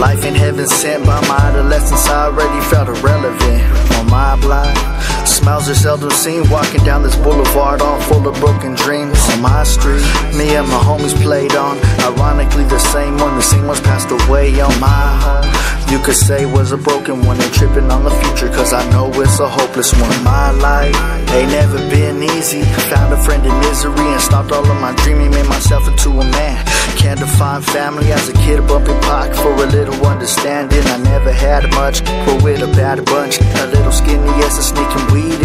Life in heaven sent by my adolescence, I already felt irrelevant on my block smiles are seldom seen. Walking down this boulevard, all full of broken dreams. On my street, me and my homies played on. Ironically, the same one, the same ones passed away on my home. You could say was a broken one and tripping on the future, cause I know it's a hopeless one. My life ain't never been easy. Found a friend in misery and stopped all of my dreaming, made myself into a man. Can't define family as a kid, a bumping pock for a little understanding. I never had much, but with a bad bunch. A little skinny as a sneaking weed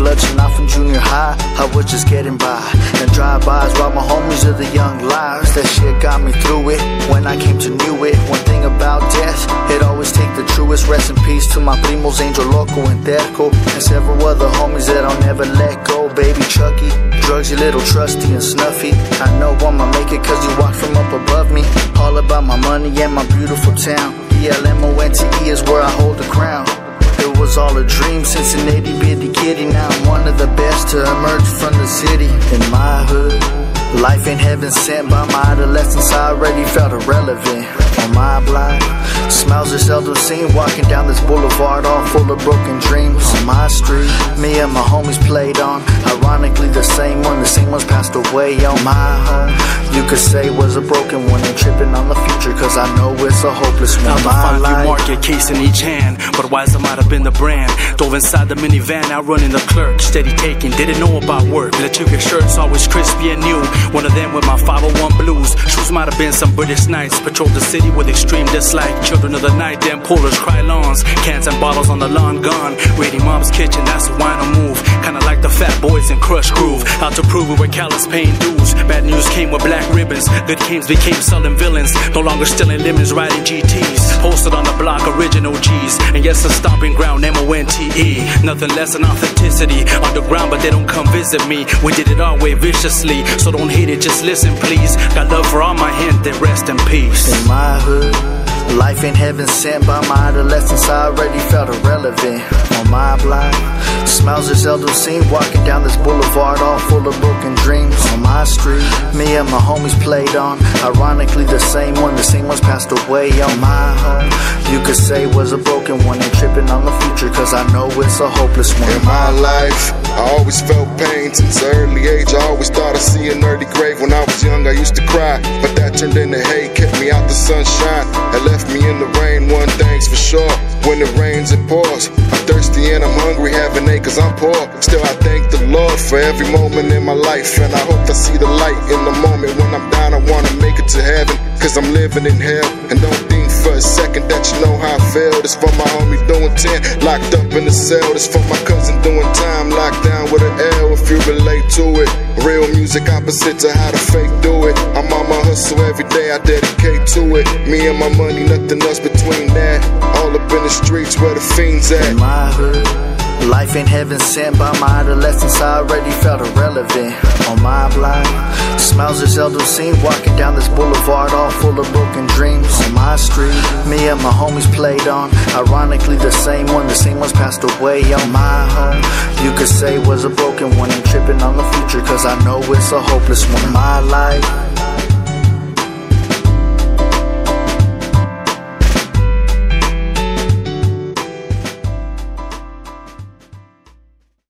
in lunching off from junior high. I was just getting by and drive-bys while my homies are the young liars. That shit got me through it when I came to knew it. One thing about death, it always take the truest. Rest in peace to my primos, Angel Loco and Terco, and several other homies that I'll never let go. Baby Chucky, drugs, you little trusty and snuffy. I know I'ma make it cause you walk from up above me. All about my money and my beautiful town. E-L-M-O-N-T-E is where I hold the crown. It was all a dream an itty to emerge from the city. In my hood, life ain't heaven sent by my adolescence. I already felt irrelevant. On my block, smiles are seldom seen. Walking down this boulevard, all full of broken dreams. On my street, me and my homies played on. Ironically, the same one, the same ones passed away on my home. You could say was a broken one and tripping on the cause I know it's a hopeless one. Now the five life. market case in each hand. Budweiser might have been the brand. Dove inside the minivan, outrunning the clerk. Steady taking, didn't know about work. The took your shirts always crispy and new. One of them with my 501 blues. Shoes might have been some British knights. Patrolled the city with extreme dislike. Children of the night, damn pullers cry lawns. Cans and bottles on the lawn gone. Raiding mom's kitchen, that's a wine boys Krush Groove. Out to prove we were callous paying dues. Bad news came with black ribbons. Good games became selling villains. No longer stealing lemons, riding GTs. Posted on the block, original G's. And yes, a stomping ground, M O N T E. Nothing less than authenticity. Underground, but they don't come visit me. We did it our way viciously. So don't hate it, just listen, please. Got love for all my then rest in peace. in my hood. Life ain't heaven sent by my adolescence. I already felt irrelevant my block. Smiles are seldom seen. Walking down this boulevard, all full of broken dreams. On my street, me and my homies played on. Ironically, the same one, the same ones passed away on my home. You could say was a broken one and tripping on the future, cause I know it's a hopeless one. In my life, I always felt pain since early age. I always thought I'd see an early grave. When I was young, I used to cry, but that turned into hate, kept me out the sunshine, and left me in the rain. One thing's for sure, when it rains, it pours. Thirsty and I'm hungry, having ache cause I'm poor. Still, I thank the Lord for every moment in my life, and I hope I see the light in the moment when I'm down. I wanna make it to heaven, cause I'm living in hell, and don't think for a second that you know how I feel. This for my homie doing 10, locked up in the cell. This for my cousin doing time, locked down with an L if you relate to it. Real music opposite to how the fake do hustle every day, I dedicate to it. Me and my money, nothing else between that. All up in the streets where the fiends at. in my hood. Life ain't heaven sent by my adolescence. I already felt irrelevant on my block. Smiles are seldom seen. Walking down this boulevard, all full of broken dreams. On my street, me and my homies played on. Ironically, the same one, the same ones passed away on my home. You could say was a broken one and tripping on the future, cause I know it's a hopeless one. My life